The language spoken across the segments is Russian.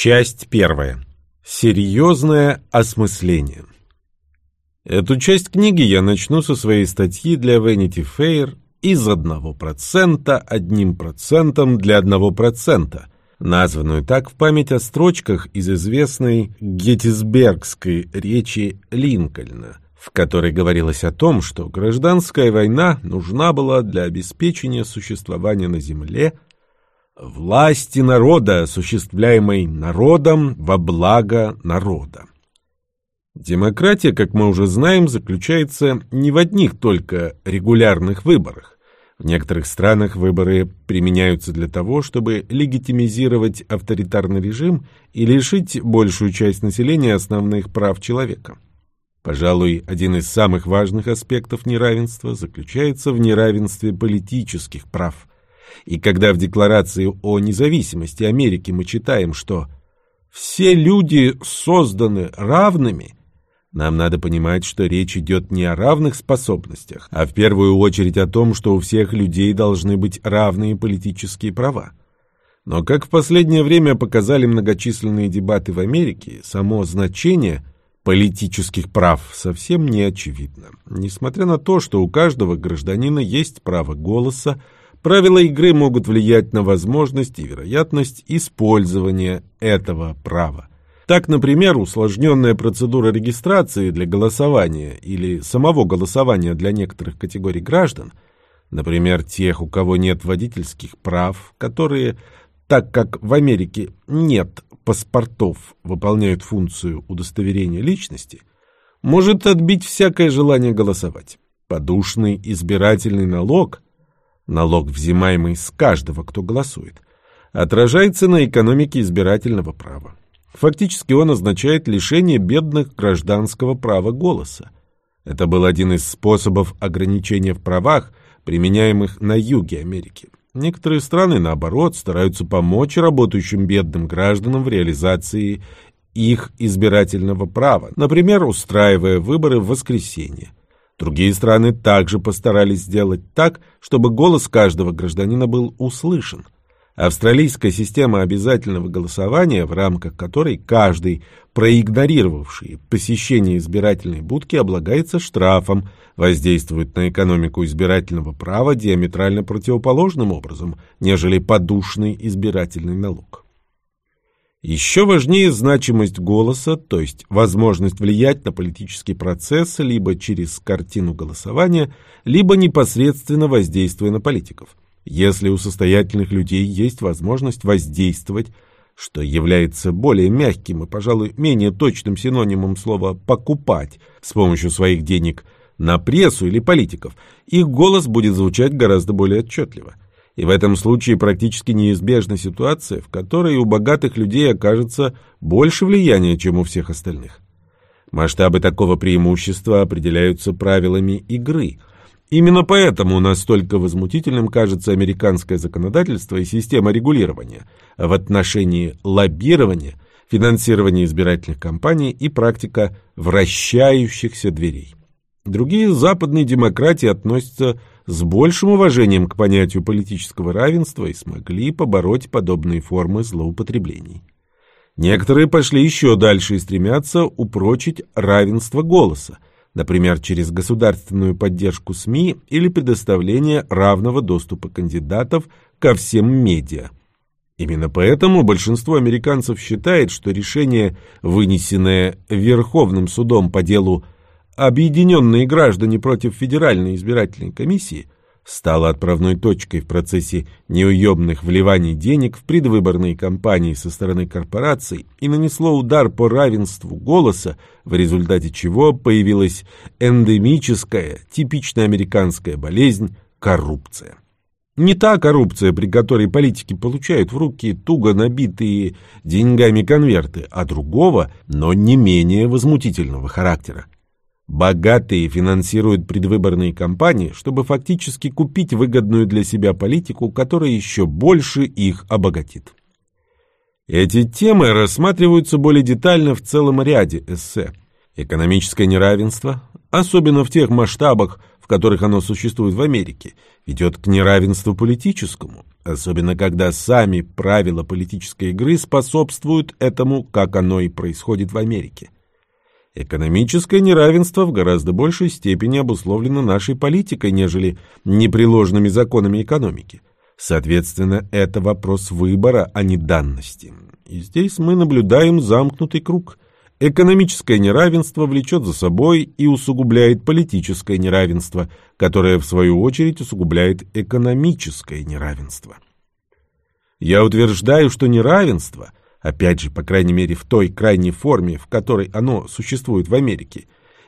Часть первая. Серьезное осмысление. Эту часть книги я начну со своей статьи для Vanity Fair из одного процента одним процентом для одного процента, названную так в память о строчках из известной геттисбергской речи Линкольна, в которой говорилось о том, что гражданская война нужна была для обеспечения существования на земле – власти народа, осуществляемой народом во благо народа. Демократия, как мы уже знаем, заключается не в одних только регулярных выборах. В некоторых странах выборы применяются для того, чтобы легитимизировать авторитарный режим и лишить большую часть населения основных прав человека. Пожалуй, один из самых важных аспектов неравенства заключается в неравенстве политических прав – и когда в Декларации о независимости Америки мы читаем, что «все люди созданы равными», нам надо понимать, что речь идет не о равных способностях, а в первую очередь о том, что у всех людей должны быть равные политические права. Но, как в последнее время показали многочисленные дебаты в Америке, само значение политических прав совсем не очевидно. Несмотря на то, что у каждого гражданина есть право голоса, Правила игры могут влиять на возможность и вероятность использования этого права. Так, например, усложненная процедура регистрации для голосования или самого голосования для некоторых категорий граждан, например, тех, у кого нет водительских прав, которые, так как в Америке нет паспортов, выполняют функцию удостоверения личности, может отбить всякое желание голосовать. Подушный избирательный налог – налог, взимаемый с каждого, кто голосует, отражается на экономике избирательного права. Фактически он означает лишение бедных гражданского права голоса. Это был один из способов ограничения в правах, применяемых на юге Америки. Некоторые страны, наоборот, стараются помочь работающим бедным гражданам в реализации их избирательного права, например, устраивая выборы в воскресенье. Другие страны также постарались сделать так, чтобы голос каждого гражданина был услышан. Австралийская система обязательного голосования, в рамках которой каждый, проигнорировавший посещение избирательной будки, облагается штрафом, воздействует на экономику избирательного права диаметрально противоположным образом, нежели подушный избирательный налог. Еще важнее значимость голоса, то есть возможность влиять на политический процесс либо через картину голосования, либо непосредственно воздействуя на политиков. Если у состоятельных людей есть возможность воздействовать, что является более мягким и, пожалуй, менее точным синонимом слова «покупать» с помощью своих денег на прессу или политиков, их голос будет звучать гораздо более отчетливо. И в этом случае практически неизбежна ситуация, в которой у богатых людей окажется больше влияния, чем у всех остальных. Масштабы такого преимущества определяются правилами игры. Именно поэтому настолько возмутительным кажется американское законодательство и система регулирования в отношении лоббирования, финансирования избирательных кампаний и практика вращающихся дверей. Другие западные демократии относятся с большим уважением к понятию политического равенства и смогли побороть подобные формы злоупотреблений. Некоторые пошли еще дальше и стремятся упрочить равенство голоса, например, через государственную поддержку СМИ или предоставление равного доступа кандидатов ко всем медиа. Именно поэтому большинство американцев считает, что решение, вынесенное Верховным судом по делу объединенные граждане против Федеральной избирательной комиссии стала отправной точкой в процессе неуемных вливаний денег в предвыборные кампании со стороны корпораций и нанесло удар по равенству голоса, в результате чего появилась эндемическая, типично американская болезнь – коррупция. Не та коррупция, при которой политики получают в руки туго набитые деньгами конверты, а другого, но не менее возмутительного характера. Богатые финансируют предвыборные кампании, чтобы фактически купить выгодную для себя политику, которая еще больше их обогатит. Эти темы рассматриваются более детально в целом ряде эссе. Экономическое неравенство, особенно в тех масштабах, в которых оно существует в Америке, ведет к неравенству политическому, особенно когда сами правила политической игры способствуют этому, как оно и происходит в Америке. Экономическое неравенство в гораздо большей степени обусловлено нашей политикой, нежели непреложными законами экономики. Соответственно, это вопрос выбора, а не данности. И здесь мы наблюдаем замкнутый круг. Экономическое неравенство влечет за собой и усугубляет политическое неравенство, которое, в свою очередь, усугубляет экономическое неравенство. Я утверждаю, что неравенство, опять же, по крайней мере, в той крайней форме, в которой оно существует в Америке,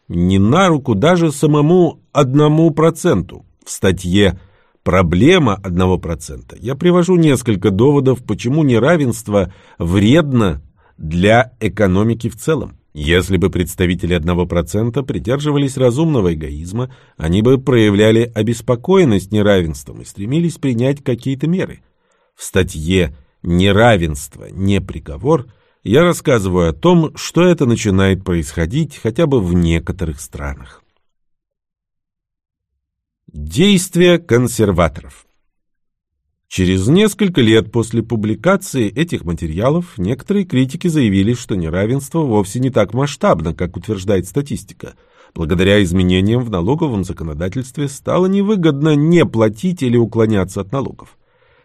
не на руку даже самому одному проценту. В статье «Проблема одного процента» я привожу несколько доводов, почему неравенство вредно для экономики в целом. Если бы представители одного процента придерживались разумного эгоизма, они бы проявляли обеспокоенность неравенством и стремились принять какие-то меры. В статье «Неравенство, не приговор» я рассказываю о том, что это начинает происходить хотя бы в некоторых странах. Действия консерваторов Через несколько лет после публикации этих материалов некоторые критики заявили, что неравенство вовсе не так масштабно, как утверждает статистика. Благодаря изменениям в налоговом законодательстве стало невыгодно не платить или уклоняться от налогов.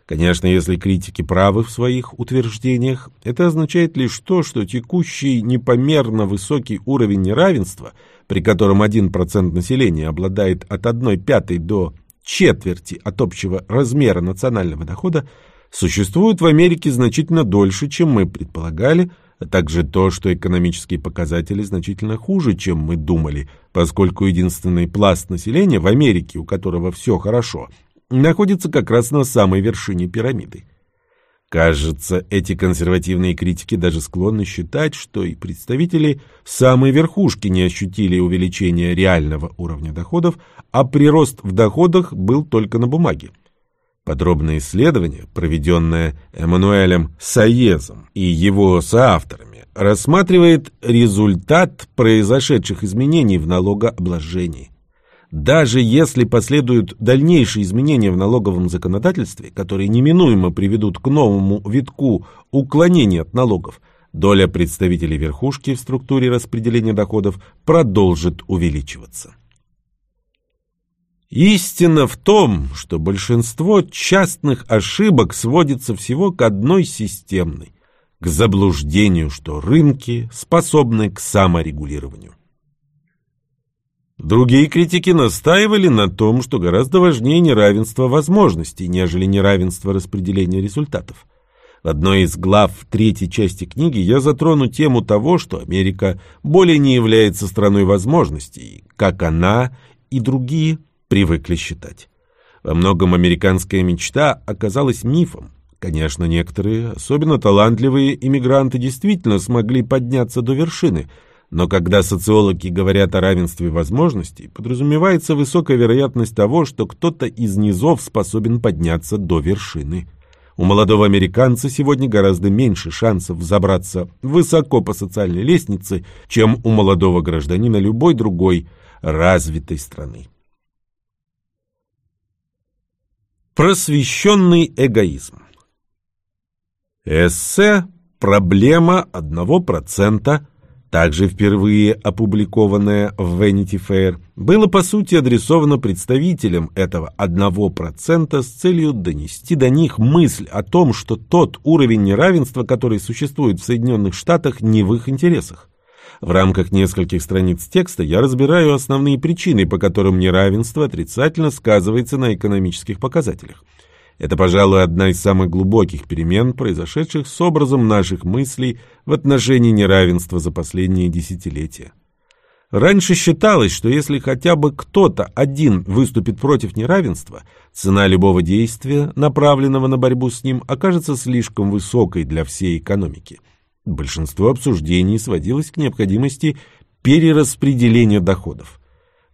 Конечно, если критики правы в своих утверждениях, это означает лишь то, что текущий непомерно высокий уровень неравенства, при котором 1% населения обладает от 1 пятой до четверти от общего размера национального дохода, существует в Америке значительно дольше, чем мы предполагали, а также то, что экономические показатели значительно хуже, чем мы думали, поскольку единственный пласт населения в Америке, у которого все хорошо, находится как раз на самой вершине пирамиды. Кажется, эти консервативные критики даже склонны считать, что и представители самой верхушки не ощутили увеличения реального уровня доходов, а прирост в доходах был только на бумаге. Подробное исследование, проведенное Эммануэлем Саезом и его соавторами, рассматривает результат произошедших изменений в налогообложении. Даже если последуют дальнейшие изменения в налоговом законодательстве, которые неминуемо приведут к новому витку уклонения от налогов, доля представителей верхушки в структуре распределения доходов продолжит увеличиваться. Истина в том, что большинство частных ошибок сводится всего к одной системной, к заблуждению, что рынки способны к саморегулированию. Другие критики настаивали на том, что гораздо важнее неравенство возможностей, нежели неравенство распределения результатов. В одной из глав третьей части книги я затрону тему того, что Америка более не является страной возможностей, как она и другие привыкли считать. Во многом американская мечта оказалась мифом. Конечно, некоторые, особенно талантливые иммигранты, действительно смогли подняться до вершины – но когда социологи говорят о равенстве возможностей, подразумевается высокая вероятность того, что кто-то из низов способен подняться до вершины. У молодого американца сегодня гораздо меньше шансов взобраться высоко по социальной лестнице, чем у молодого гражданина любой другой развитой страны. Просвещенный эгоизм Эссе «Проблема одного процента» также впервые опубликованное в Vanity Fair, было по сути адресовано представителям этого 1% с целью донести до них мысль о том, что тот уровень неравенства, который существует в Соединенных Штатах, не в их интересах. В рамках нескольких страниц текста я разбираю основные причины, по которым неравенство отрицательно сказывается на экономических показателях. Это, пожалуй, одна из самых глубоких перемен, произошедших с образом наших мыслей в отношении неравенства за последние десятилетия. Раньше считалось, что если хотя бы кто-то один выступит против неравенства, цена любого действия, направленного на борьбу с ним, окажется слишком высокой для всей экономики. Большинство обсуждений сводилось к необходимости перераспределения доходов.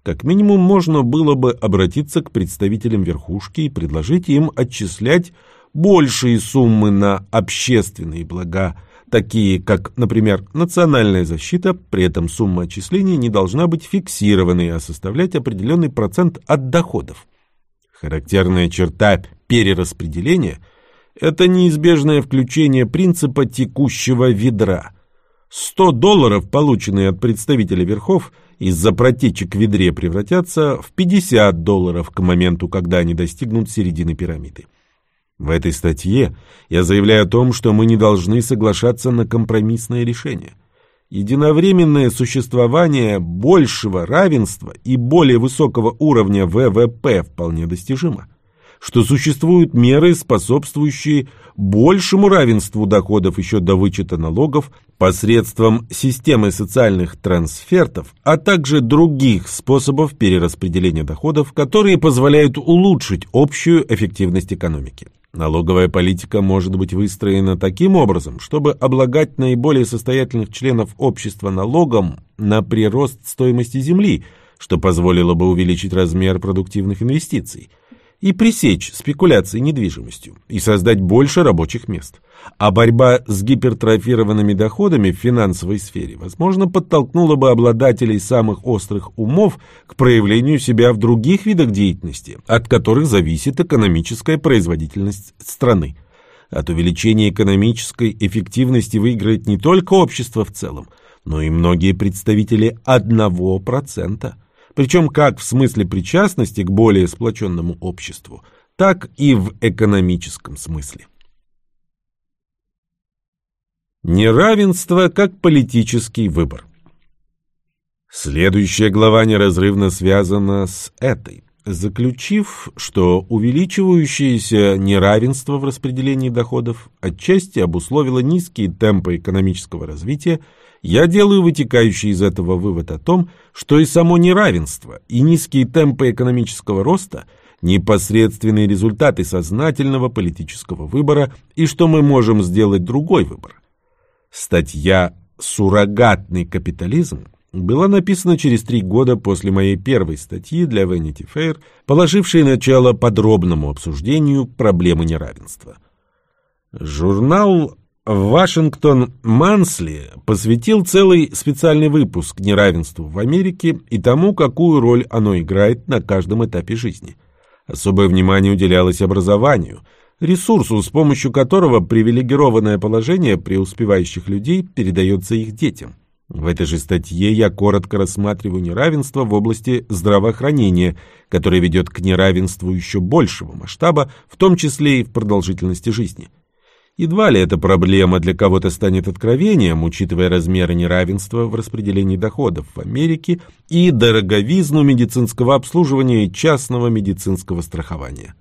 Как минимум можно было бы обратиться к представителям верхушки и предложить им отчислять большие суммы на общественные блага, такие как, например, национальная защита, при этом сумма отчислений не должна быть фиксированной, а составлять определенный процент от доходов. Характерная черта перераспределения – это неизбежное включение принципа текущего ведра. 100 долларов, полученные от представителя верхов, из-за протечек в ведре превратятся в 50 долларов к моменту, когда они достигнут середины пирамиды. В этой статье я заявляю о том, что мы не должны соглашаться на компромиссное решение. Единовременное существование большего равенства и более высокого уровня ВВП вполне достижимо что существуют меры, способствующие большему равенству доходов еще до вычета налогов посредством системы социальных трансфертов, а также других способов перераспределения доходов, которые позволяют улучшить общую эффективность экономики. Налоговая политика может быть выстроена таким образом, чтобы облагать наиболее состоятельных членов общества налогом на прирост стоимости земли, что позволило бы увеличить размер продуктивных инвестиций – и пресечь спекуляции недвижимостью и создать больше рабочих мест. А борьба с гипертрофированными доходами в финансовой сфере, возможно, подтолкнула бы обладателей самых острых умов к проявлению себя в других видах деятельности, от которых зависит экономическая производительность страны. От увеличения экономической эффективности выиграет не только общество в целом, но и многие представители одного процента причем как в смысле причастности к более сплоченному обществу, так и в экономическом смысле. Неравенство как политический выбор. Следующая глава неразрывно связана с этой. Заключив, что увеличивающееся неравенство в распределении доходов отчасти обусловило низкие темпы экономического развития, я делаю вытекающий из этого вывод о том, что и само неравенство, и низкие темпы экономического роста – непосредственные результаты сознательного политического выбора, и что мы можем сделать другой выбор. Статья «Суррогатный капитализм» была написана через три года после моей первой статьи для Vanity Fair, положившей начало подробному обсуждению проблемы неравенства. Журнал Вашингтон Мансли посвятил целый специальный выпуск неравенству в Америке и тому, какую роль оно играет на каждом этапе жизни. Особое внимание уделялось образованию, ресурсу, с помощью которого привилегированное положение преуспевающих людей передается их детям. В этой же статье я коротко рассматриваю неравенство в области здравоохранения, которое ведет к неравенству еще большего масштаба, в том числе и в продолжительности жизни. Едва ли эта проблема для кого-то станет откровением, учитывая размеры неравенства в распределении доходов в Америке и дороговизну медицинского обслуживания и частного медицинского страхования.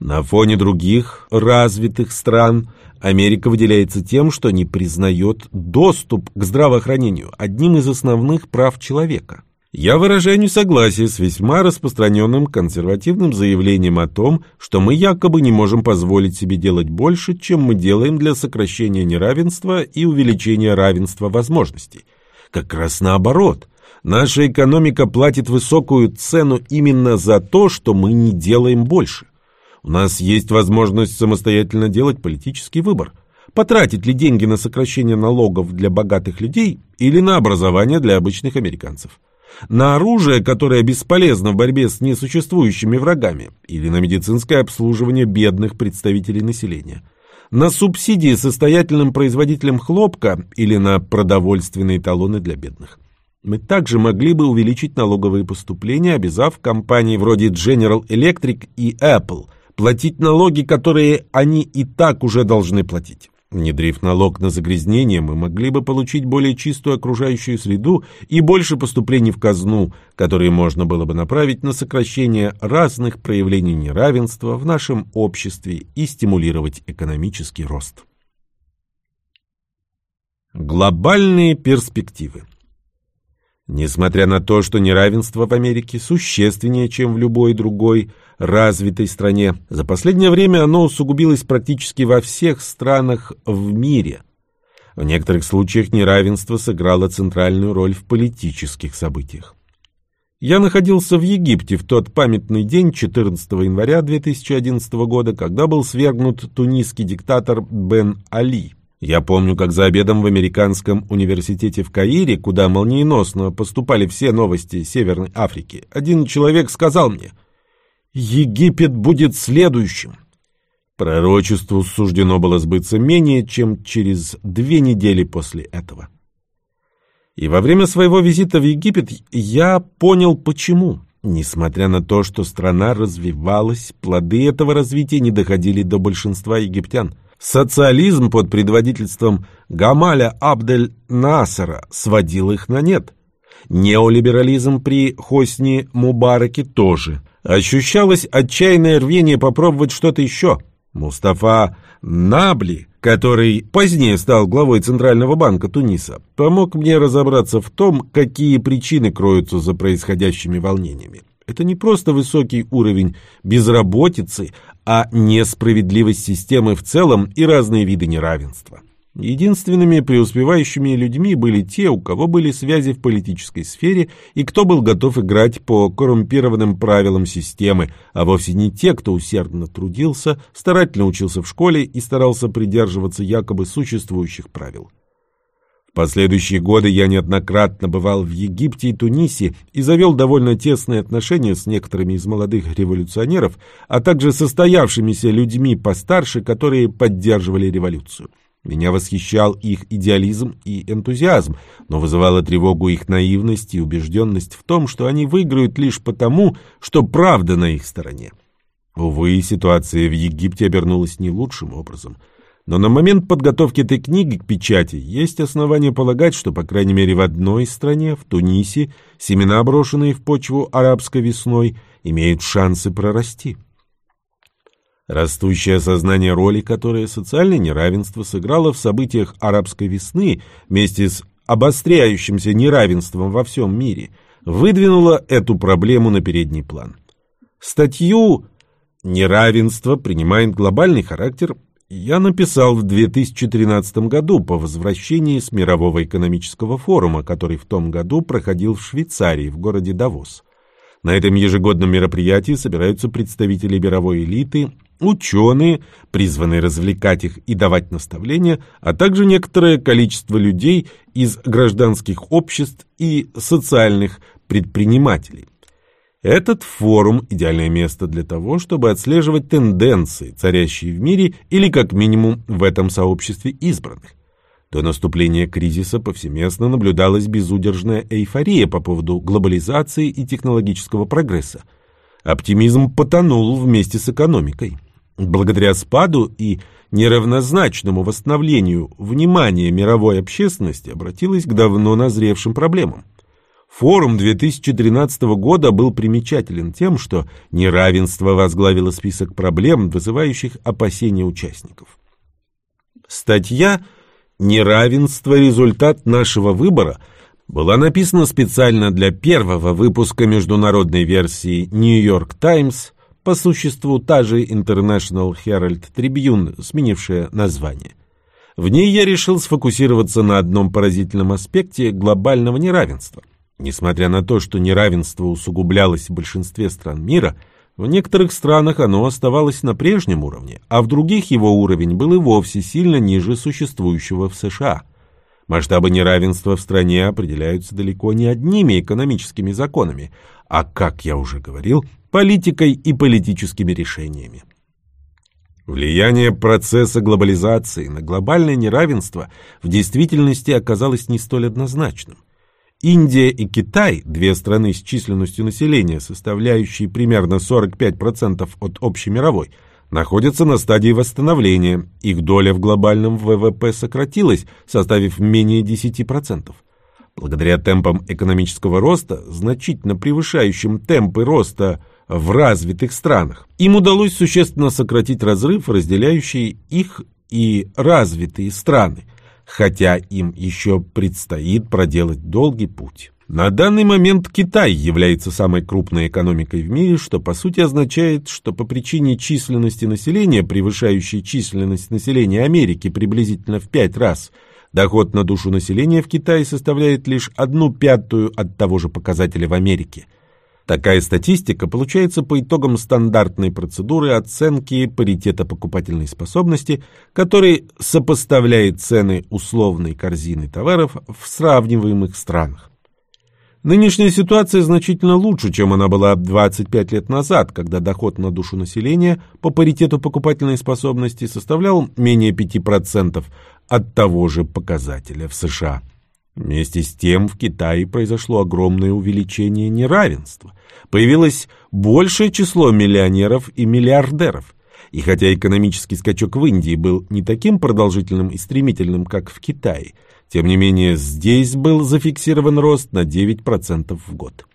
На фоне других развитых стран Америка выделяется тем, что не признает доступ к здравоохранению одним из основных прав человека. Я выражаю несогласие с весьма распространенным консервативным заявлением о том, что мы якобы не можем позволить себе делать больше, чем мы делаем для сокращения неравенства и увеличения равенства возможностей. Как раз наоборот. Наша экономика платит высокую цену именно за то, что мы не делаем больше. У нас есть возможность самостоятельно делать политический выбор. Потратить ли деньги на сокращение налогов для богатых людей или на образование для обычных американцев на оружие, которое бесполезно в борьбе с несуществующими врагами, или на медицинское обслуживание бедных представителей населения, на субсидии состоятельным производителям хлопка или на продовольственные талоны для бедных. Мы также могли бы увеличить налоговые поступления, обязав компании вроде General Electric и Apple платить налоги, которые они и так уже должны платить. Внедрив налог на загрязнение, мы могли бы получить более чистую окружающую среду и больше поступлений в казну, которые можно было бы направить на сокращение разных проявлений неравенства в нашем обществе и стимулировать экономический рост. Глобальные перспективы Несмотря на то, что неравенство в Америке существеннее, чем в любой другой развитой стране, за последнее время оно усугубилось практически во всех странах в мире. В некоторых случаях неравенство сыграло центральную роль в политических событиях. Я находился в Египте в тот памятный день 14 января 2011 года, когда был свергнут тунисский диктатор Бен Али. Я помню, как за обедом в американском университете в Каире, куда молниеносно поступали все новости Северной Африки, один человек сказал мне «Египет будет следующим». Пророчеству суждено было сбыться менее чем через две недели после этого. И во время своего визита в Египет я понял, почему. Несмотря на то, что страна развивалась, плоды этого развития не доходили до большинства египтян. Социализм под предводительством Гамаля Абдель Насара сводил их на нет. Неолиберализм при Хосни Мубараке тоже. Ощущалось отчаянное рвение попробовать что-то еще. Мустафа Набли, который позднее стал главой Центрального банка Туниса, помог мне разобраться в том, какие причины кроются за происходящими волнениями. Это не просто высокий уровень безработицы, а несправедливость системы в целом и разные виды неравенства. Единственными преуспевающими людьми были те, у кого были связи в политической сфере и кто был готов играть по коррумпированным правилам системы, а вовсе не те, кто усердно трудился, старательно учился в школе и старался придерживаться якобы существующих правил. В последующие годы я неоднократно бывал в Египте и Тунисе и завел довольно тесные отношения с некоторыми из молодых революционеров, а также состоявшимися людьми постарше, которые поддерживали революцию. Меня восхищал их идеализм и энтузиазм, но вызывала тревогу их наивность и убежденность в том, что они выиграют лишь потому, что правда на их стороне. Увы, ситуация в Египте обернулась не лучшим образом. Но на момент подготовки этой книги к печати есть основания полагать, что, по крайней мере, в одной стране, в Тунисе, семена, брошенные в почву арабской весной, имеют шансы прорасти. Растущее осознание роли, которое социальное неравенство сыграло в событиях арабской весны вместе с обостряющимся неравенством во всем мире, выдвинуло эту проблему на передний план. Статью «Неравенство принимает глобальный характер» я написал в 2013 году по возвращении с Мирового экономического форума, который в том году проходил в Швейцарии, в городе Давос. На этом ежегодном мероприятии собираются представители мировой элиты, ученые, призванные развлекать их и давать наставления, а также некоторое количество людей из гражданских обществ и социальных предпринимателей. Этот форум – идеальное место для того, чтобы отслеживать тенденции, царящие в мире или как минимум в этом сообществе избранных. До наступления кризиса повсеместно наблюдалась безудержная эйфория по поводу глобализации и технологического прогресса. Оптимизм потонул вместе с экономикой. Благодаря спаду и неравнозначному восстановлению внимание мировой общественности обратилось к давно назревшим проблемам. Форум 2013 года был примечателен тем, что неравенство возглавило список проблем, вызывающих опасения участников. Статья – «Неравенство – результат нашего выбора» была написана специально для первого выпуска международной версии York Times, по существу та же International Herald Tribune, сменившая название. В ней я решил сфокусироваться на одном поразительном аспекте глобального неравенства. Несмотря на то, что неравенство усугублялось в большинстве стран мира – в некоторых странах оно оставалось на прежнем уровне, а в других его уровень был и вовсе сильно ниже существующего в США. Масштабы неравенства в стране определяются далеко не одними экономическими законами, а, как я уже говорил, политикой и политическими решениями. Влияние процесса глобализации на глобальное неравенство в действительности оказалось не столь однозначным. Индия и Китай, две страны с численностью населения, составляющие примерно 45% от общей мировой, находятся на стадии восстановления. Их доля в глобальном ВВП сократилась, составив менее 10%. Благодаря темпам экономического роста, значительно превышающим темпы роста в развитых странах, им удалось существенно сократить разрыв, разделяющий их и развитые страны – хотя им еще предстоит проделать долгий путь. На данный момент Китай является самой крупной экономикой в мире, что по сути означает, что по причине численности населения, превышающей численность населения Америки приблизительно в пять раз, доход на душу населения в Китае составляет лишь одну пятую от того же показателя в Америке. Такая статистика получается по итогам стандартной процедуры оценки паритета покупательной способности, который сопоставляет цены условной корзины товаров в сравниваемых странах. Нынешняя ситуация значительно лучше, чем она была 25 лет назад, когда доход на душу населения по паритету покупательной способности составлял менее 5% от того же показателя в США. Вместе с тем в Китае произошло огромное увеличение неравенства. Появилось большее число миллионеров и миллиардеров. И хотя экономический скачок в Индии был не таким продолжительным и стремительным, как в Китае, тем не менее здесь был зафиксирован рост на 9% в год.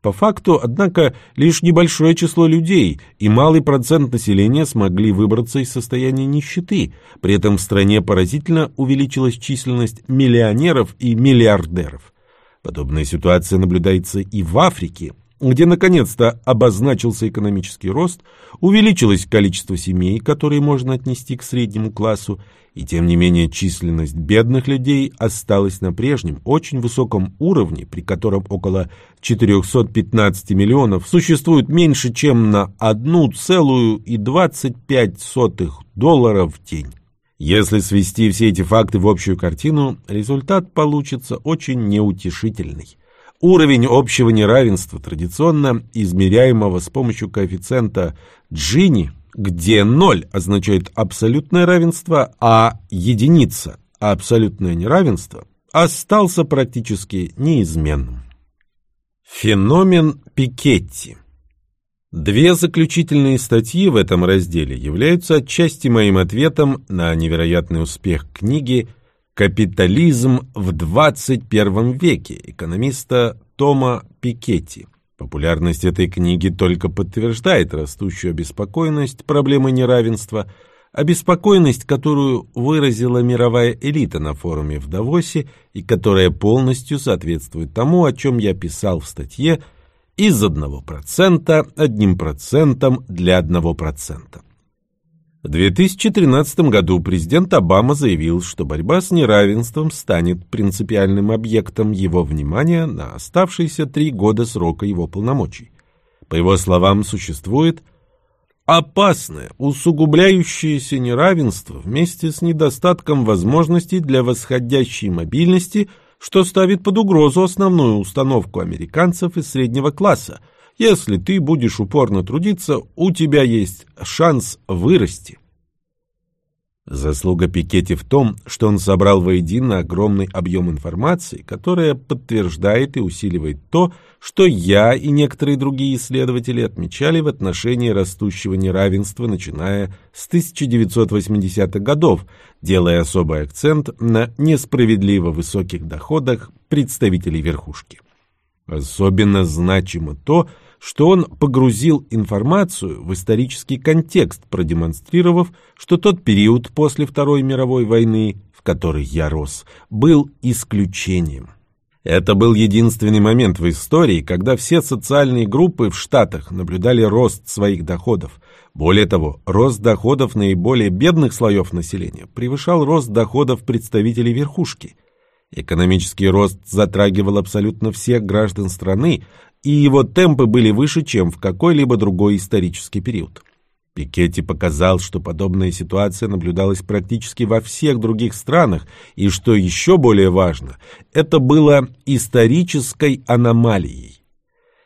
По факту, однако, лишь небольшое число людей и малый процент населения смогли выбраться из состояния нищеты, при этом в стране поразительно увеличилась численность миллионеров и миллиардеров. Подобная ситуация наблюдается и в Африке, где наконец-то обозначился экономический рост, увеличилось количество семей, которые можно отнести к среднему классу, и тем не менее численность бедных людей осталась на прежнем, очень высоком уровне, при котором около 415 миллионов существует меньше, чем на 1,25 доллара в день. Если свести все эти факты в общую картину, результат получится очень неутешительный. Уровень общего неравенства, традиционно измеряемого с помощью коэффициента Джини, где 0 означает абсолютное равенство, а единица – абсолютное неравенство, остался практически неизменным. Феномен Пикетти Две заключительные статьи в этом разделе являются отчасти моим ответом на невероятный успех книги «Капитализм в 21 веке» экономиста Тома Пикетти. Популярность этой книги только подтверждает растущую обеспокоенность проблемой неравенства, обеспокоенность, которую выразила мировая элита на форуме в Давосе и которая полностью соответствует тому, о чем я писал в статье «Из 1% одним процентом для 1%». В 2013 году президент Обама заявил, что борьба с неравенством станет принципиальным объектом его внимания на оставшиеся три года срока его полномочий. По его словам, существует опасное, усугубляющееся неравенство вместе с недостатком возможностей для восходящей мобильности, что ставит под угрозу основную установку американцев из среднего класса – если ты будешь упорно трудиться, у тебя есть шанс вырасти. Заслуга Пикетти в том, что он собрал воедино огромный объем информации, которая подтверждает и усиливает то, что я и некоторые другие исследователи отмечали в отношении растущего неравенства, начиная с 1980-х годов, делая особый акцент на несправедливо высоких доходах представителей верхушки. Особенно значимо то, что что он погрузил информацию в исторический контекст, продемонстрировав, что тот период после Второй мировой войны, в который я рос, был исключением. Это был единственный момент в истории, когда все социальные группы в Штатах наблюдали рост своих доходов. Более того, рост доходов наиболее бедных слоев населения превышал рост доходов представителей верхушки – Экономический рост затрагивал абсолютно всех граждан страны, и его темпы были выше, чем в какой-либо другой исторический период. Пикетти показал, что подобная ситуация наблюдалась практически во всех других странах, и, что еще более важно, это было исторической аномалией.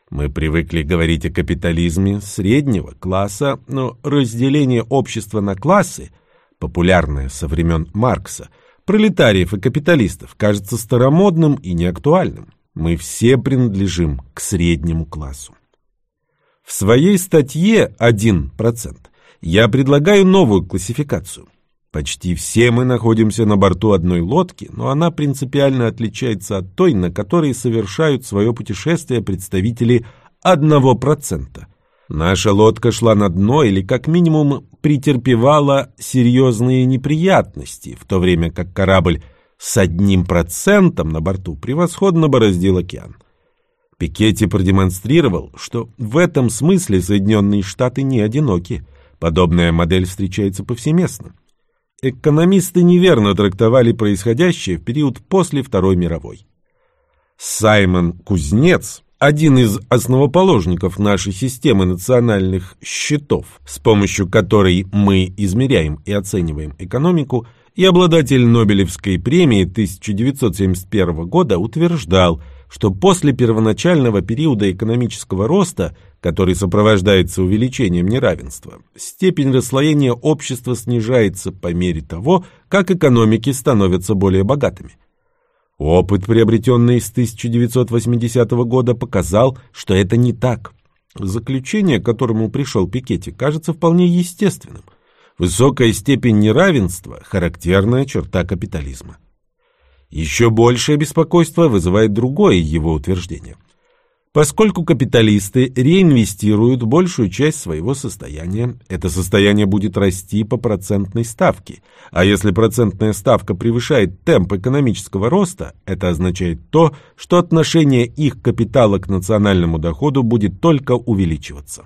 Мы привыкли говорить о капитализме среднего класса, но разделение общества на классы, популярное со времен Маркса, пролетариев и капиталистов, кажется старомодным и неактуальным. Мы все принадлежим к среднему классу. В своей статье «1%» я предлагаю новую классификацию. Почти все мы находимся на борту одной лодки, но она принципиально отличается от той, на которой совершают свое путешествие представители 1%. Наша лодка шла на дно или как минимум претерпевала серьезные неприятности, в то время как корабль с одним процентом на борту превосходно бороздил океан. Пикетти продемонстрировал, что в этом смысле Соединенные Штаты не одиноки. Подобная модель встречается повсеместно. Экономисты неверно трактовали происходящее в период после Второй мировой. Саймон Кузнец, один из основоположников нашей системы национальных счетов, с помощью которой мы измеряем и оцениваем экономику, и обладатель Нобелевской премии 1971 года утверждал, что после первоначального периода экономического роста, который сопровождается увеличением неравенства, степень расслоения общества снижается по мере того, как экономики становятся более богатыми. Опыт, приобретенный с 1980 года, показал, что это не так. Заключение, к которому пришел Пикетти, кажется вполне естественным. Высокая степень неравенства – характерная черта капитализма. Еще большее беспокойство вызывает другое его утверждение – Поскольку капиталисты реинвестируют большую часть своего состояния, это состояние будет расти по процентной ставке. А если процентная ставка превышает темп экономического роста, это означает то, что отношение их капитала к национальному доходу будет только увеличиваться.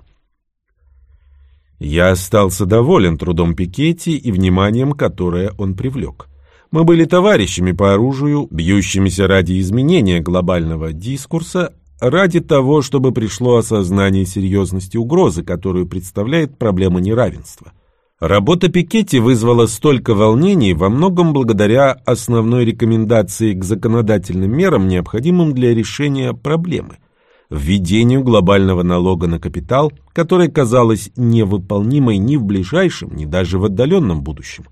Я остался доволен трудом Пикетти и вниманием, которое он привлек. Мы были товарищами по оружию, бьющимися ради изменения глобального дискурса, ради того, чтобы пришло осознание серьезности угрозы, которую представляет проблема неравенства. Работа Пикетти вызвала столько волнений во многом благодаря основной рекомендации к законодательным мерам, необходимым для решения проблемы – введению глобального налога на капитал, которое казалось невыполнимой ни в ближайшем, ни даже в отдаленном будущем.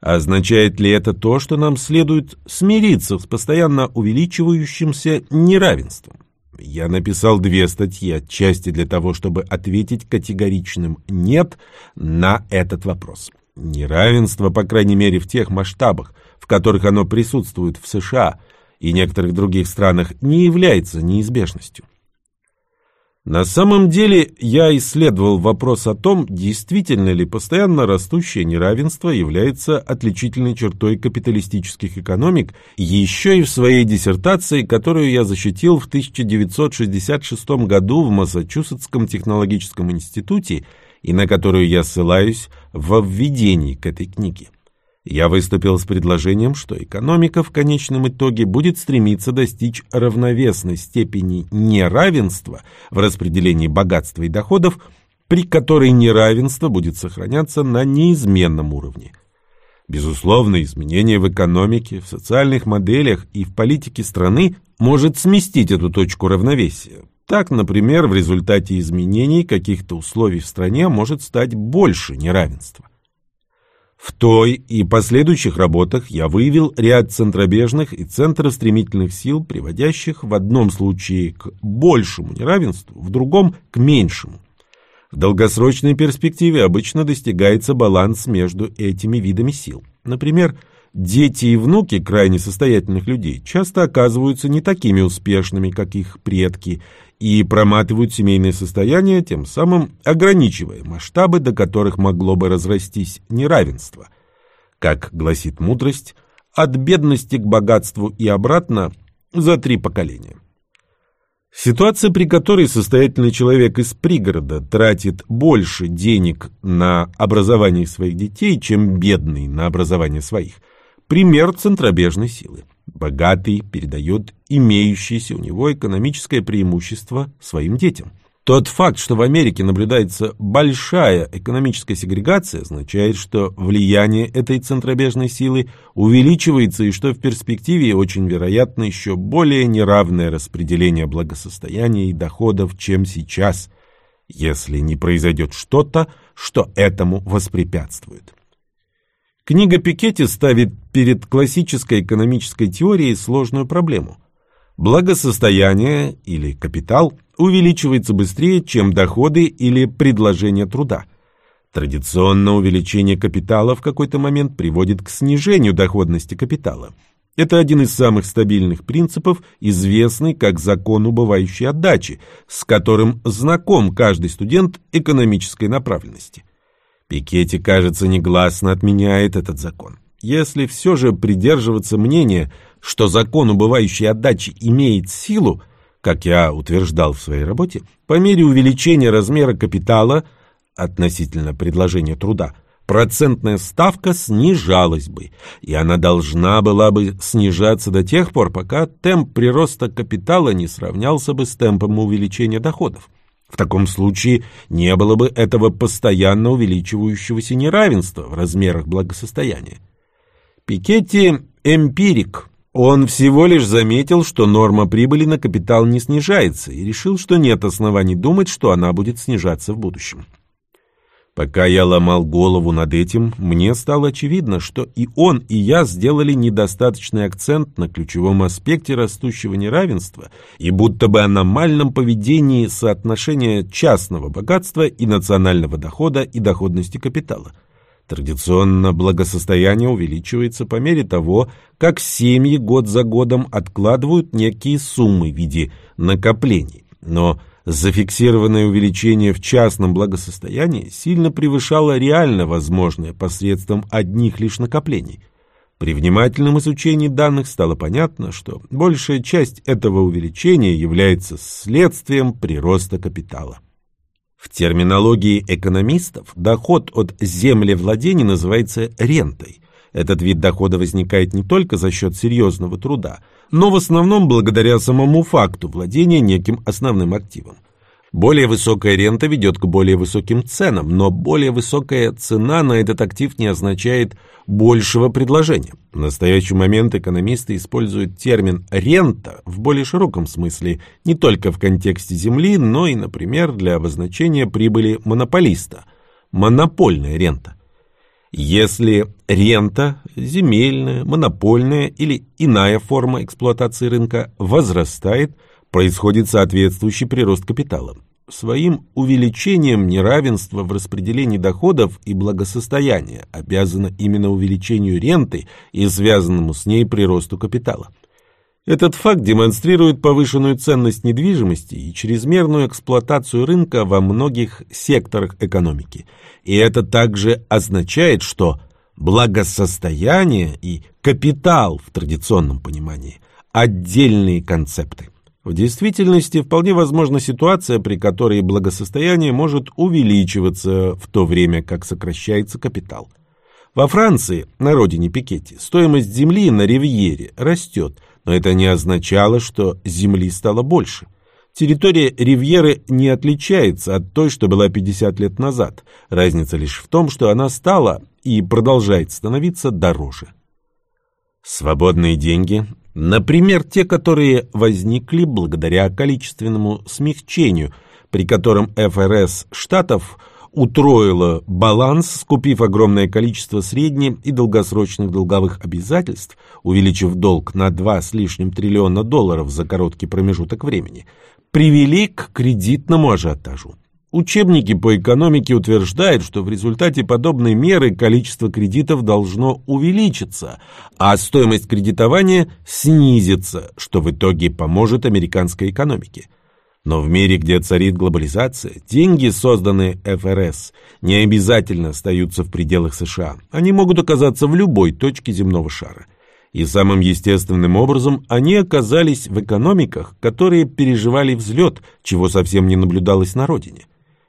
Означает ли это то, что нам следует смириться с постоянно увеличивающимся неравенством? Я написал две статьи, отчасти для того, чтобы ответить категоричным «нет» на этот вопрос. Неравенство, по крайней мере в тех масштабах, в которых оно присутствует в США и некоторых других странах, не является неизбежностью. На самом деле я исследовал вопрос о том, действительно ли постоянно растущее неравенство является отличительной чертой капиталистических экономик, еще и в своей диссертации, которую я защитил в 1966 году в Массачусетском технологическом институте и на которую я ссылаюсь во введении к этой книге. Я выступил с предложением, что экономика в конечном итоге будет стремиться достичь равновесной степени неравенства в распределении богатства и доходов, при которой неравенство будет сохраняться на неизменном уровне. Безусловно, изменение в экономике, в социальных моделях и в политике страны может сместить эту точку равновесия. Так, например, в результате изменений каких-то условий в стране может стать больше неравенства. В той и последующих работах я выявил ряд центробежных и центростремительных сил, приводящих в одном случае к большему неравенству, в другом – к меньшему. В долгосрочной перспективе обычно достигается баланс между этими видами сил. Например, дети и внуки крайне состоятельных людей часто оказываются не такими успешными, как их предки, и проматывают семейное состояние, тем самым ограничивая масштабы, до которых могло бы разрастись неравенство. Как гласит мудрость, от бедности к богатству и обратно за три поколения. Ситуация, при которой состоятельный человек из пригорода тратит больше денег на образование своих детей, чем бедный на образование своих, пример центробежной силы. Богатый передает имеющееся у него экономическое преимущество своим детям. Тот факт, что в Америке наблюдается большая экономическая сегрегация, означает, что влияние этой центробежной силы увеличивается и что в перспективе очень вероятно еще более неравное распределение благосостояния и доходов, чем сейчас, если не произойдет что-то, что этому воспрепятствует. Книга Пикетти ставит перед классической экономической теорией сложную проблему. Благосостояние или капитал увеличивается быстрее, чем доходы или предложение труда. Традиционно увеличение капитала в какой-то момент приводит к снижению доходности капитала. Это один из самых стабильных принципов, известный как закон убывающей отдачи, с которым знаком каждый студент экономической направленности. Пикетти, кажется, негласно отменяет этот закон. Если все же придерживаться мнения, что закон убывающей отдачи имеет силу, как я утверждал в своей работе, по мере увеличения размера капитала относительно предложения труда, процентная ставка снижалась бы, и она должна была бы снижаться до тех пор, пока темп прироста капитала не сравнялся бы с темпом увеличения доходов. В таком случае не было бы этого постоянно увеличивающегося неравенства в размерах благосостояния. Пикетти – эмпирик. Он всего лишь заметил, что норма прибыли на капитал не снижается, и решил, что нет оснований думать, что она будет снижаться в будущем. Пока я ломал голову над этим, мне стало очевидно, что и он, и я сделали недостаточный акцент на ключевом аспекте растущего неравенства и будто бы аномальном поведении соотношения частного богатства и национального дохода и доходности капитала. Традиционно благосостояние увеличивается по мере того, как семьи год за годом откладывают некие суммы в виде накоплений. Но зафиксированное увеличение в частном благосостоянии сильно превышало реально возможное посредством одних лишь накоплений. При внимательном изучении данных стало понятно, что большая часть этого увеличения является следствием прироста капитала. В терминологии экономистов доход от землевладений называется рентой. Этот вид дохода возникает не только за счет серьезного труда, но в основном благодаря самому факту владения неким основным активом. Более высокая рента ведет к более высоким ценам, но более высокая цена на этот актив не означает большего предложения. В настоящий момент экономисты используют термин «рента» в более широком смысле, не только в контексте земли, но и, например, для обозначения прибыли монополиста – монопольная рента. Если рента, земельная, монопольная или иная форма эксплуатации рынка возрастает – происходит соответствующий прирост капитала. Своим увеличением неравенства в распределении доходов и благосостояния обязано именно увеличению ренты и связанному с ней приросту капитала. Этот факт демонстрирует повышенную ценность недвижимости и чрезмерную эксплуатацию рынка во многих секторах экономики. И это также означает, что благосостояние и капитал в традиционном понимании – отдельные концепты. В действительности вполне возможна ситуация, при которой благосостояние может увеличиваться в то время, как сокращается капитал. Во Франции, на родине Пикетти, стоимость земли на Ривьере растет, но это не означало, что земли стало больше. Территория Ривьеры не отличается от той, что была 50 лет назад. Разница лишь в том, что она стала и продолжает становиться дороже. Свободные деньги Например, те, которые возникли благодаря количественному смягчению, при котором ФРС штатов утроила баланс, скупив огромное количество средне- и долгосрочных долговых обязательств, увеличив долг на 2 с лишним триллиона долларов за короткий промежуток времени, привели к кредитному ажиотажу. Учебники по экономике утверждают, что в результате подобной меры количество кредитов должно увеличиться, а стоимость кредитования снизится, что в итоге поможет американской экономике. Но в мире, где царит глобализация, деньги, созданные ФРС, не обязательно остаются в пределах США. Они могут оказаться в любой точке земного шара. И самым естественным образом они оказались в экономиках, которые переживали взлет, чего совсем не наблюдалось на родине.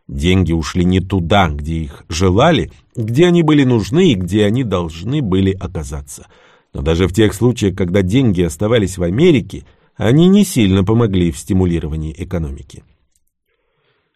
Деньги ушли не туда, где их желали, где они были нужны и где они должны были оказаться. Но даже в тех случаях, когда деньги оставались в Америке, они не сильно помогли в стимулировании экономики.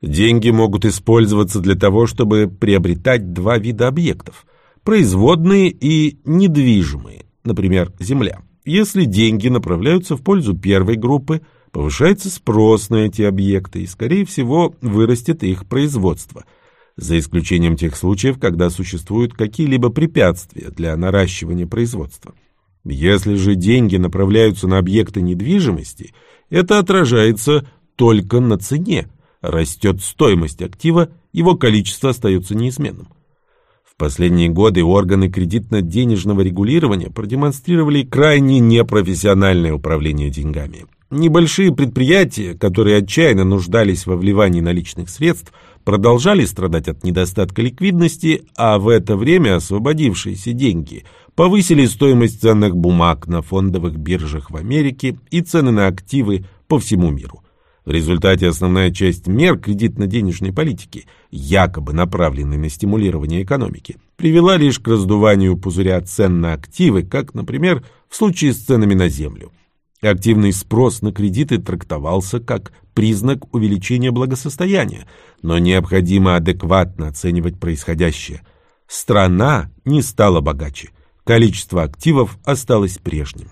Деньги могут использоваться для того, чтобы приобретать два вида объектов – производные и недвижимые, например, земля. Если деньги направляются в пользу первой группы – Повышается спрос на эти объекты, и, скорее всего, вырастет их производство, за исключением тех случаев, когда существуют какие-либо препятствия для наращивания производства. Если же деньги направляются на объекты недвижимости, это отражается только на цене. Растет стоимость актива, его количество остается неизменным. В последние годы органы кредитно-денежного регулирования продемонстрировали крайне непрофессиональное управление деньгами. Небольшие предприятия, которые отчаянно нуждались во вливании наличных средств, продолжали страдать от недостатка ликвидности, а в это время освободившиеся деньги повысили стоимость ценных бумаг на фондовых биржах в Америке и цены на активы по всему миру. В результате основная часть мер кредитно-денежной политики, якобы направленной на стимулирование экономики, привела лишь к раздуванию пузыря цен на активы, как, например, в случае с ценами на землю. Активный спрос на кредиты трактовался как признак увеличения благосостояния, но необходимо адекватно оценивать происходящее. Страна не стала богаче, количество активов осталось прежним.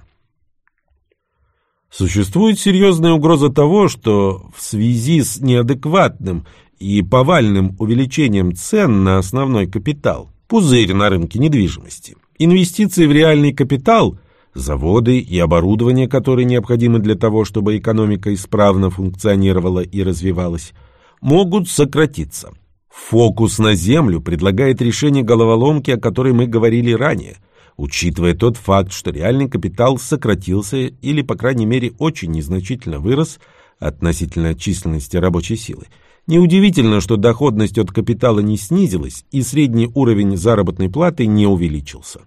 Существует серьезная угроза того, что в связи с неадекватным и повальным увеличением цен на основной капитал, пузырь на рынке недвижимости, инвестиции в реальный капитал, заводы и оборудование, которые необходимы для того, чтобы экономика исправно функционировала и развивалась, могут сократиться. Фокус на землю предлагает решение головоломки, о которой мы говорили ранее – учитывая тот факт, что реальный капитал сократился или, по крайней мере, очень незначительно вырос относительно численности рабочей силы. Неудивительно, что доходность от капитала не снизилась и средний уровень заработной платы не увеличился.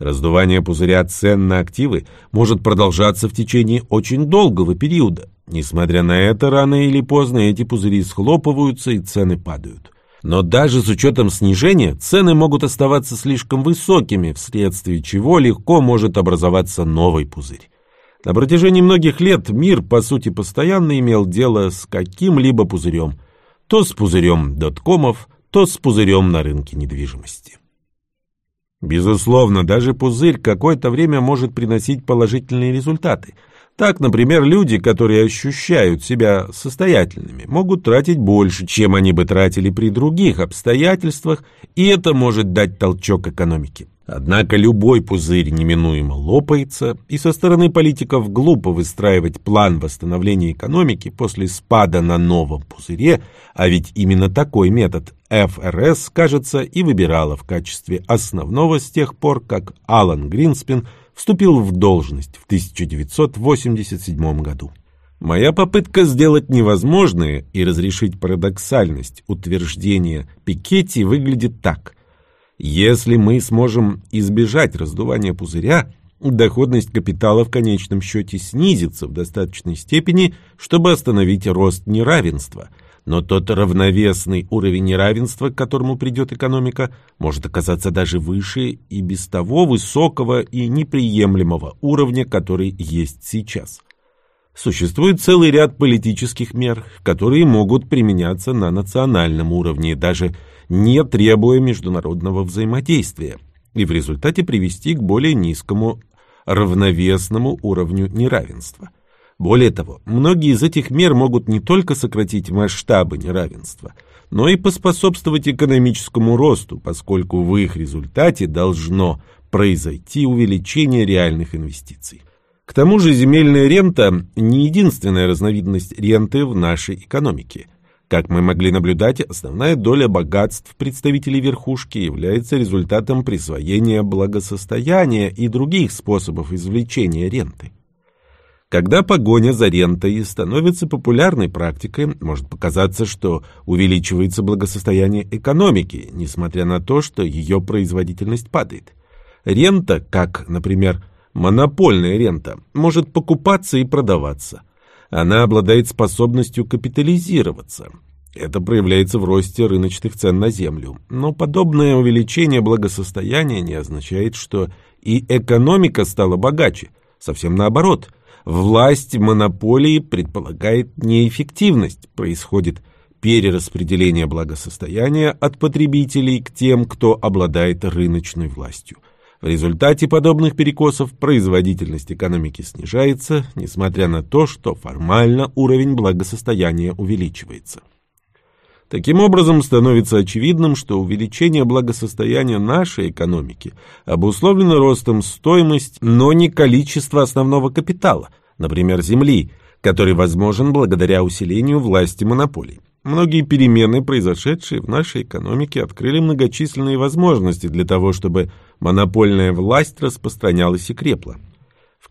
Раздувание пузыря цен на активы может продолжаться в течение очень долгого периода. Несмотря на это, рано или поздно эти пузыри схлопываются и цены падают. Но даже с учетом снижения цены могут оставаться слишком высокими, вследствие чего легко может образоваться новый пузырь. На протяжении многих лет мир, по сути, постоянно имел дело с каким-либо пузырем. То с пузырем доткомов, то с пузырем на рынке недвижимости. Безусловно, даже пузырь какое-то время может приносить положительные результаты – так, например, люди, которые ощущают себя состоятельными, могут тратить больше, чем они бы тратили при других обстоятельствах, и это может дать толчок экономике. Однако любой пузырь неминуемо лопается, и со стороны политиков глупо выстраивать план восстановления экономики после спада на новом пузыре, а ведь именно такой метод ФРС, кажется, и выбирала в качестве основного с тех пор, как Алан Гринспен – вступил в должность в 1987 году. Моя попытка сделать невозможное и разрешить парадоксальность утверждения Пикетти выглядит так. Если мы сможем избежать раздувания пузыря, доходность капитала в конечном счете снизится в достаточной степени, чтобы остановить рост неравенства – но тот равновесный уровень неравенства, к которому придет экономика, может оказаться даже выше и без того высокого и неприемлемого уровня, который есть сейчас. Существует целый ряд политических мер, которые могут применяться на национальном уровне, даже не требуя международного взаимодействия, и в результате привести к более низкому равновесному уровню неравенства. Более того, многие из этих мер могут не только сократить масштабы неравенства, но и поспособствовать экономическому росту, поскольку в их результате должно произойти увеличение реальных инвестиций. К тому же земельная рента – не единственная разновидность ренты в нашей экономике. Как мы могли наблюдать, основная доля богатств представителей верхушки является результатом присвоения благосостояния и других способов извлечения ренты. Когда погоня за рентой становится популярной практикой, может показаться, что увеличивается благосостояние экономики, несмотря на то, что ее производительность падает. Рента, как, например, монопольная рента, может покупаться и продаваться. Она обладает способностью капитализироваться. Это проявляется в росте рыночных цен на землю. Но подобное увеличение благосостояния не означает, что и экономика стала богаче. Совсем наоборот – Власть монополии предполагает неэффективность, происходит перераспределение благосостояния от потребителей к тем, кто обладает рыночной властью. В результате подобных перекосов производительность экономики снижается, несмотря на то, что формально уровень благосостояния увеличивается. Таким образом, становится очевидным, что увеличение благосостояния нашей экономики обусловлено ростом стоимости, но не количества основного капитала, например, земли, который возможен благодаря усилению власти монополий. Многие перемены, произошедшие в нашей экономике, открыли многочисленные возможности для того, чтобы монопольная власть распространялась и крепла.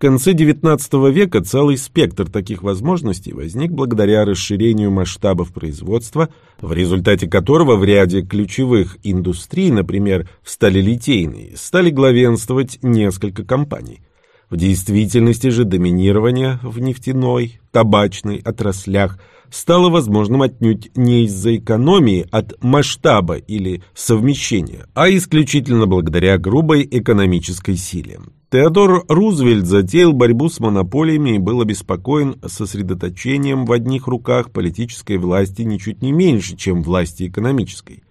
Конце XIX века целый спектр таких возможностей возник благодаря расширению масштабов производства, в результате которого в ряде ключевых индустрий, например, в сталелитейной, стали главенствовать несколько компаний. В действительности же доминирование в нефтяной, табачной отраслях стало возможным отнюдь не из-за экономии от масштаба или совмещения, а исключительно благодаря грубой экономической силе. Теодор Рузвельт затеял борьбу с монополиями и был обеспокоен сосредоточением в одних руках политической власти ничуть не меньше, чем власти экономической.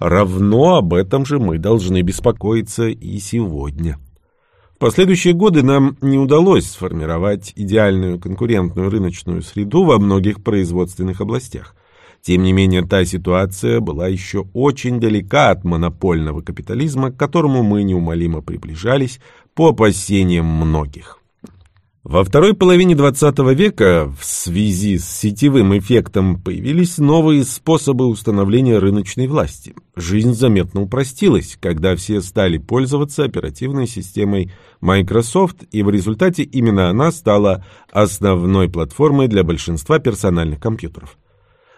Равно об этом же мы должны беспокоиться и сегодня. Последующие годы нам не удалось сформировать идеальную конкурентную рыночную среду во многих производственных областях. Тем не менее, та ситуация была еще очень далека от монопольного капитализма, к которому мы неумолимо приближались по опасениям многих. Во второй половине XX века в связи с сетевым эффектом появились новые способы установления рыночной власти. Жизнь заметно упростилась, когда все стали пользоваться оперативной системой Microsoft, и в результате именно она стала основной платформой для большинства персональных компьютеров.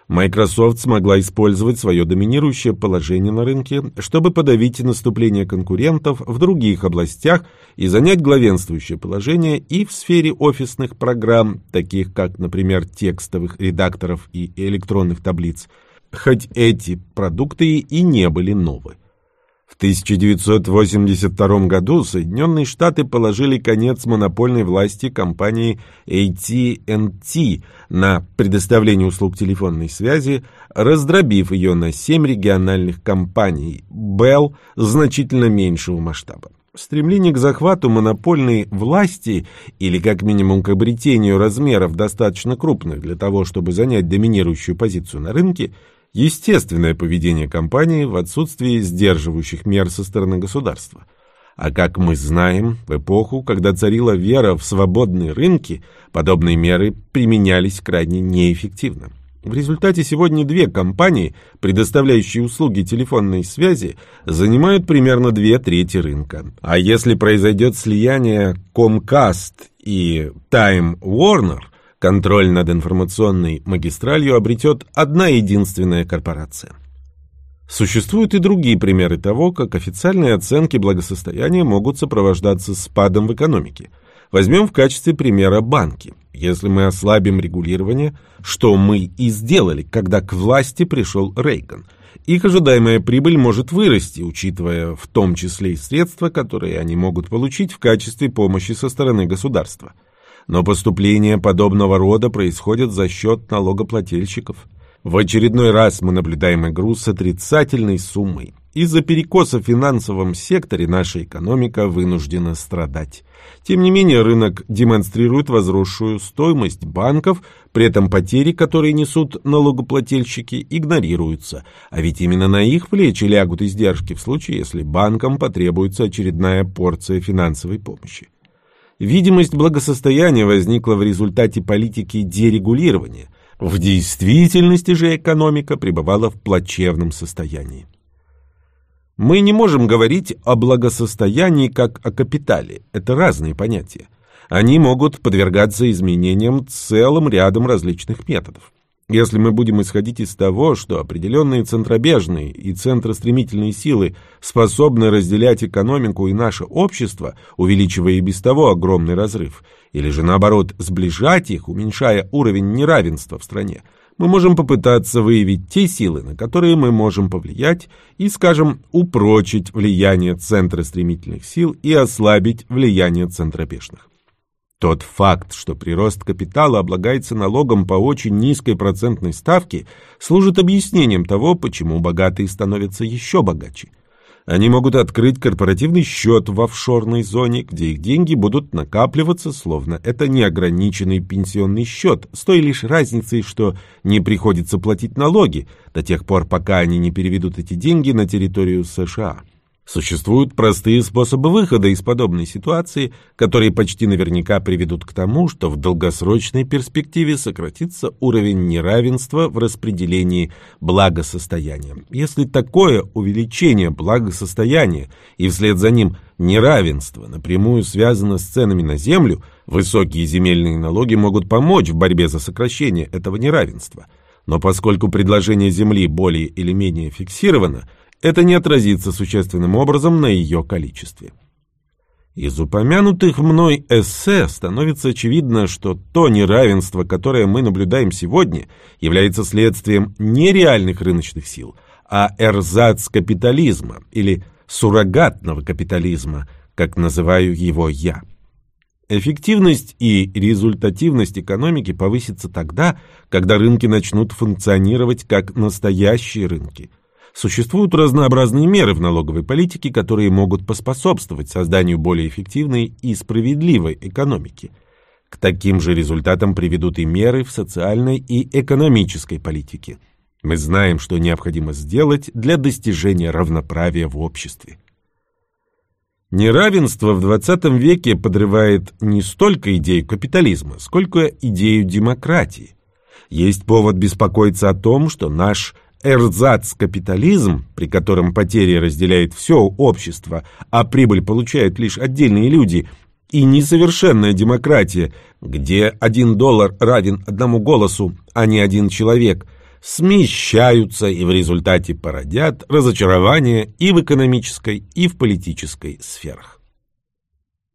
Microsoft смогла использовать свое доминирующее положение на рынке, чтобы подавить наступление конкурентов в других областях и занять главенствующее положение и в сфере офисных программ, таких как, например, текстовых редакторов и электронных таблиц, хоть эти продукты и не были новые. В 1982 году Соединенные Штаты положили конец монопольной власти компании AT&T на предоставление услуг телефонной связи, раздробив ее на семь региональных компаний Bell значительно меньшего масштаба. Стремление к захвату монопольной власти или как минимум к обретению размеров достаточно крупных для того, чтобы занять доминирующую позицию на рынке – естественное поведение компании в отсутствии сдерживающих мер со стороны государства. А как мы знаем, в эпоху, когда царила вера в свободные рынки, подобные меры применялись крайне неэффективно. В результате сегодня две компании, предоставляющие услуги телефонной связи, занимают примерно две трети рынка. А если произойдет слияние Comcast и Time Warner, Контроль над информационной магистралью обретет одна единственная корпорация. Существуют и другие примеры того, как официальные оценки благосостояния могут сопровождаться спадом в экономике. Возьмем в качестве примера банки. Если мы ослабим регулирование, что мы и сделали, когда к власти пришел Рейган, их ожидаемая прибыль может вырасти, учитывая в том числе и средства, которые они могут получить в качестве помощи со стороны государства – но поступления подобного рода происходят за счет налогоплательщиков. В очередной раз мы наблюдаем игру с отрицательной суммой. Из-за перекоса в финансовом секторе наша экономика вынуждена страдать. Тем не менее, рынок демонстрирует возросшую стоимость банков, при этом потери, которые несут налогоплательщики, игнорируются. А ведь именно на их плечи лягут издержки в случае, если банкам потребуется очередная порция финансовой помощи. Видимость благосостояния возникла в результате политики дерегулирования. В действительности же экономика пребывала в плачевном состоянии. Мы не можем говорить о благосостоянии как о капитале. Это разные понятия. Они могут подвергаться изменениям целым рядом различных методов. Если мы будем исходить из того, что определенные центробежные и центростремительные силы способны разделять экономику и наше общество, увеличивая и без того огромный разрыв, или же наоборот сближать их, уменьшая уровень неравенства в стране, мы можем попытаться выявить те силы, на которые мы можем повлиять, и, скажем, упрочить влияние центростремительных сил и ослабить влияние центробежных. Тот факт, что прирост капитала облагается налогом по очень низкой процентной ставке, служит объяснением того, почему богатые становятся еще богаче. Они могут открыть корпоративный счет в офшорной зоне, где их деньги будут накапливаться, словно это неограниченный пенсионный счет, с той лишь разницей, что не приходится платить налоги до тех пор, пока они не переведут эти деньги на территорию США. Существуют простые способы выхода из подобной ситуации, которые почти наверняка приведут к тому, что в долгосрочной перспективе сократится уровень неравенства в распределении благосостояния. Если такое увеличение благосостояния и вслед за ним неравенство напрямую связано с ценами на землю, высокие земельные налоги могут помочь в борьбе за сокращение этого неравенства. Но поскольку предложение земли более или менее фиксировано – это не отразится существенным образом на ее количестве. Из упомянутых мной эссе становится очевидно, что то неравенство, которое мы наблюдаем сегодня, является следствием не реальных рыночных сил, а эрзац капитализма или суррогатного капитализма, как называю его я. Эффективность и результативность экономики повысится тогда, когда рынки начнут функционировать как настоящие рынки – Существуют разнообразные меры в налоговой политике, которые могут поспособствовать созданию более эффективной и справедливой экономики. К таким же результатам приведут и меры в социальной и экономической политике. Мы знаем, что необходимо сделать для достижения равноправия в обществе. Неравенство в XX веке подрывает не столько идею капитализма, сколько идею демократии. Есть повод беспокоиться о том, что наш эрзац-капитализм, при котором потери разделяет все общество, а прибыль получают лишь отдельные люди, и несовершенная демократия, где один доллар равен одному голосу, а не один человек, смещаются и в результате породят разочарование и в экономической, и в политической сферах.